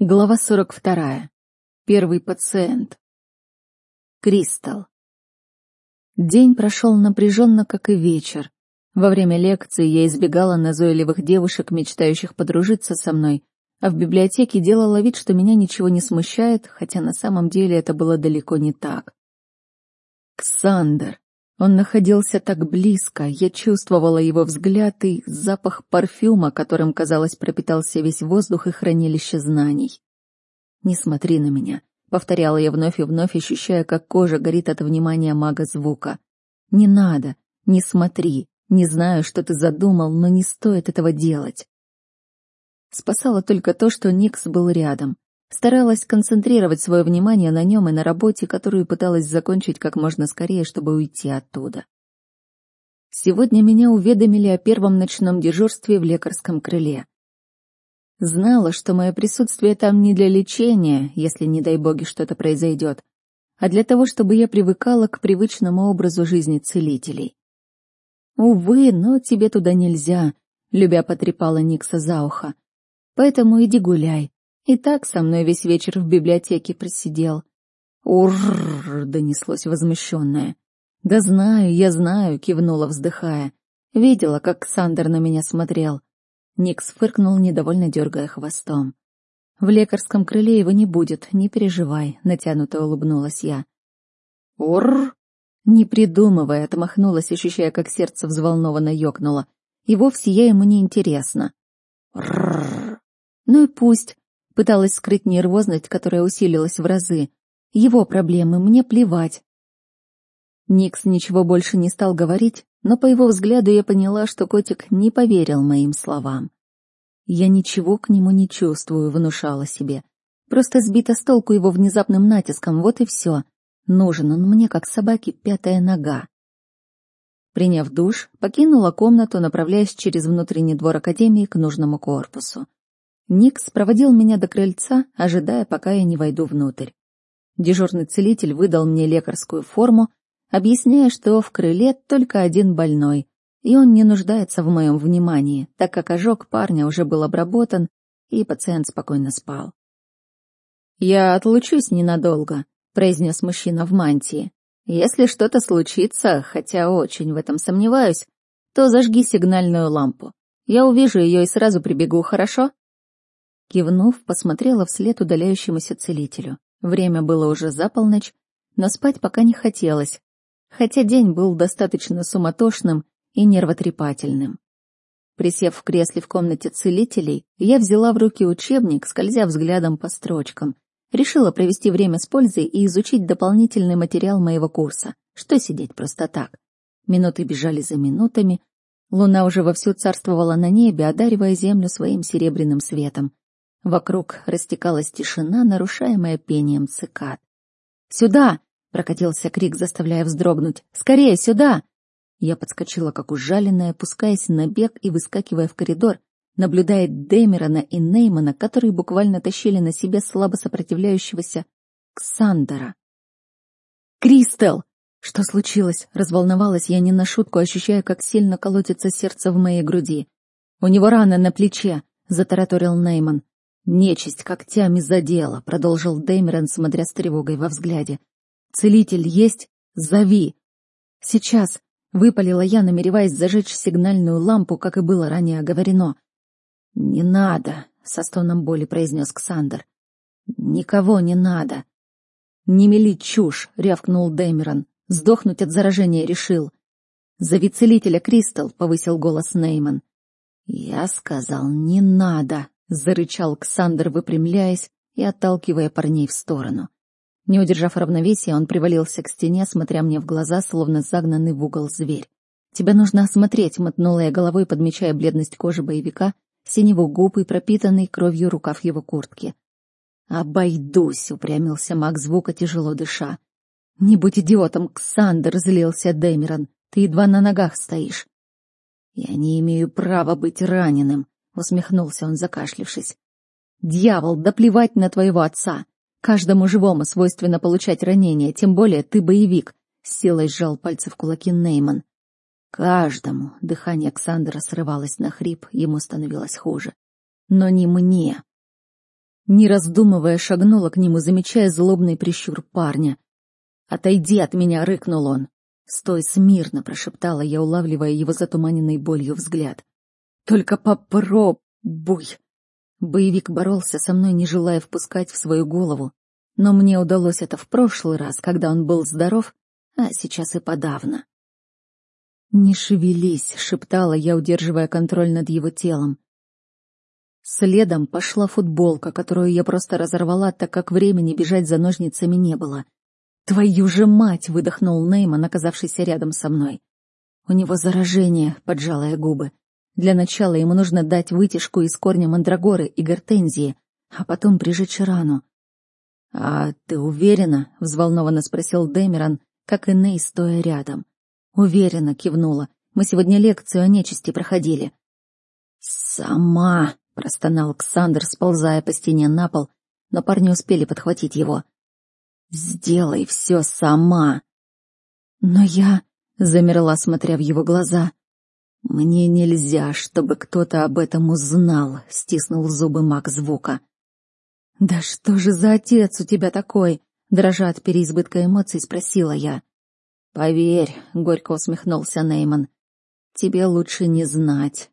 Глава 42. Первый пациент. Кристал. День прошел напряженно, как и вечер. Во время лекции я избегала назойливых девушек, мечтающих подружиться со мной, а в библиотеке делала вид, что меня ничего не смущает, хотя на самом деле это было далеко не так. Ксандер. Он находился так близко, я чувствовала его взгляд и запах парфюма, которым, казалось, пропитался весь воздух и хранилище знаний. «Не смотри на меня», — повторяла я вновь и вновь, ощущая, как кожа горит от внимания мага звука. «Не надо, не смотри, не знаю, что ты задумал, но не стоит этого делать». Спасало только то, что Никс был рядом. Старалась концентрировать свое внимание на нем и на работе, которую пыталась закончить как можно скорее, чтобы уйти оттуда. Сегодня меня уведомили о первом ночном дежурстве в лекарском крыле. Знала, что мое присутствие там не для лечения, если, не дай боги, что-то произойдет, а для того, чтобы я привыкала к привычному образу жизни целителей. «Увы, но тебе туда нельзя», — любя потрепала Никса за ухо. «Поэтому иди гуляй, и так со мной весь вечер в библиотеке просидел. Урррр, донеслось возмущенное. Да знаю, я знаю, кивнула, вздыхая. Видела, как Сандер на меня смотрел. Никс фыркнул, недовольно дергая хвостом. В лекарском крыле его не будет, не переживай, натянуто улыбнулась я. Уррр! Не придумывая, отмахнулась, ощущая, как сердце взволнованно ёкнуло. И вовсе я ему не интересна. Рррр. Ну и пусть, Пыталась скрыть нервозность, которая усилилась в разы. Его проблемы, мне плевать. Никс ничего больше не стал говорить, но по его взгляду я поняла, что котик не поверил моим словам. Я ничего к нему не чувствую, внушала себе. Просто сбита с толку его внезапным натиском, вот и все. Нужен он мне, как собаке, пятая нога. Приняв душ, покинула комнату, направляясь через внутренний двор Академии к нужному корпусу. Никс проводил меня до крыльца, ожидая, пока я не войду внутрь. Дежурный целитель выдал мне лекарскую форму, объясняя, что в крыле только один больной, и он не нуждается в моем внимании, так как ожог парня уже был обработан, и пациент спокойно спал. «Я отлучусь ненадолго», — произнес мужчина в мантии. «Если что-то случится, хотя очень в этом сомневаюсь, то зажги сигнальную лампу. Я увижу ее и сразу прибегу, хорошо?» Кивнув, посмотрела вслед удаляющемуся целителю. Время было уже за полночь, но спать пока не хотелось, хотя день был достаточно суматошным и нервотрепательным. Присев в кресле в комнате целителей, я взяла в руки учебник, скользя взглядом по строчкам. Решила провести время с пользой и изучить дополнительный материал моего курса. Что сидеть просто так? Минуты бежали за минутами. Луна уже вовсю царствовала на небе, одаривая землю своим серебряным светом. Вокруг растекалась тишина, нарушаемая пением цикад. «Сюда!» — прокатился крик, заставляя вздрогнуть. «Скорее, сюда!» Я подскочила, как ужаленная, пускаясь на бег и выскакивая в коридор, наблюдая Дэмерона и Неймана, которые буквально тащили на себе слабо сопротивляющегося Ксандера. «Кристел!» Что случилось? Разволновалась я не на шутку, ощущая, как сильно колотится сердце в моей груди. «У него рана на плече», — затараторил Нейман. «Нечисть когтями задела», — продолжил Дэмерон, смотря с тревогой во взгляде. «Целитель есть? Зови!» «Сейчас!» — выпалила я, намереваясь зажечь сигнальную лампу, как и было ранее оговорено. «Не надо!» — со стоном боли произнес Ксандр. «Никого не надо!» «Не мели чушь!» — рявкнул Дэмерон. «Сдохнуть от заражения решил!» «Зови целителя, Кристал!» — повысил голос Нейман. «Я сказал, не надо!» — зарычал Ксандр, выпрямляясь и отталкивая парней в сторону. Не удержав равновесия, он привалился к стене, смотря мне в глаза, словно загнанный в угол зверь. «Тебя нужно осмотреть», — мотнула я головой, подмечая бледность кожи боевика, синего губ и пропитанный кровью рукав его куртки. «Обойдусь», — упрямился маг звука, тяжело дыша. «Не будь идиотом, Ксандр», — злился Дэмерон. «Ты едва на ногах стоишь». «Я не имею права быть раненым», усмехнулся он, закашлившись. Дьявол, да плевать на твоего отца. Каждому живому свойственно получать ранения, тем более ты боевик, с силой сжал пальцы в кулаки Нейман. Каждому дыхание Александра срывалось на хрип, ему становилось хуже. Но не мне. Не раздумывая, шагнула к нему, замечая злобный прищур парня. «Отойди от меня!» — рыкнул он. «Стой смирно!» — прошептала я, улавливая его затуманенный болью взгляд. «Только попробуй!» Боевик боролся со мной, не желая впускать в свою голову. Но мне удалось это в прошлый раз, когда он был здоров, а сейчас и подавно. «Не шевелись», — шептала я, удерживая контроль над его телом. Следом пошла футболка, которую я просто разорвала, так как времени бежать за ножницами не было. «Твою же мать!» — выдохнул Нейман, оказавшийся рядом со мной. «У него заражение», — поджала я губы. «Для начала ему нужно дать вытяжку из корня мандрагоры и гортензии, а потом прижечь рану». «А ты уверена?» — взволнованно спросил Дэмерон, как и Ней, стоя рядом. Уверенно кивнула. Мы сегодня лекцию о нечисти проходили. «Сама!» — простонал Александр, сползая по стене на пол, но парни успели подхватить его. «Сделай все сама!» «Но я...» — замерла, смотря в его глаза. «Мне нельзя, чтобы кто-то об этом узнал», — стиснул зубы маг звука. «Да что же за отец у тебя такой?» — дрожа от переизбытка эмоций, спросила я. «Поверь», — горько усмехнулся Нейман, — «тебе лучше не знать».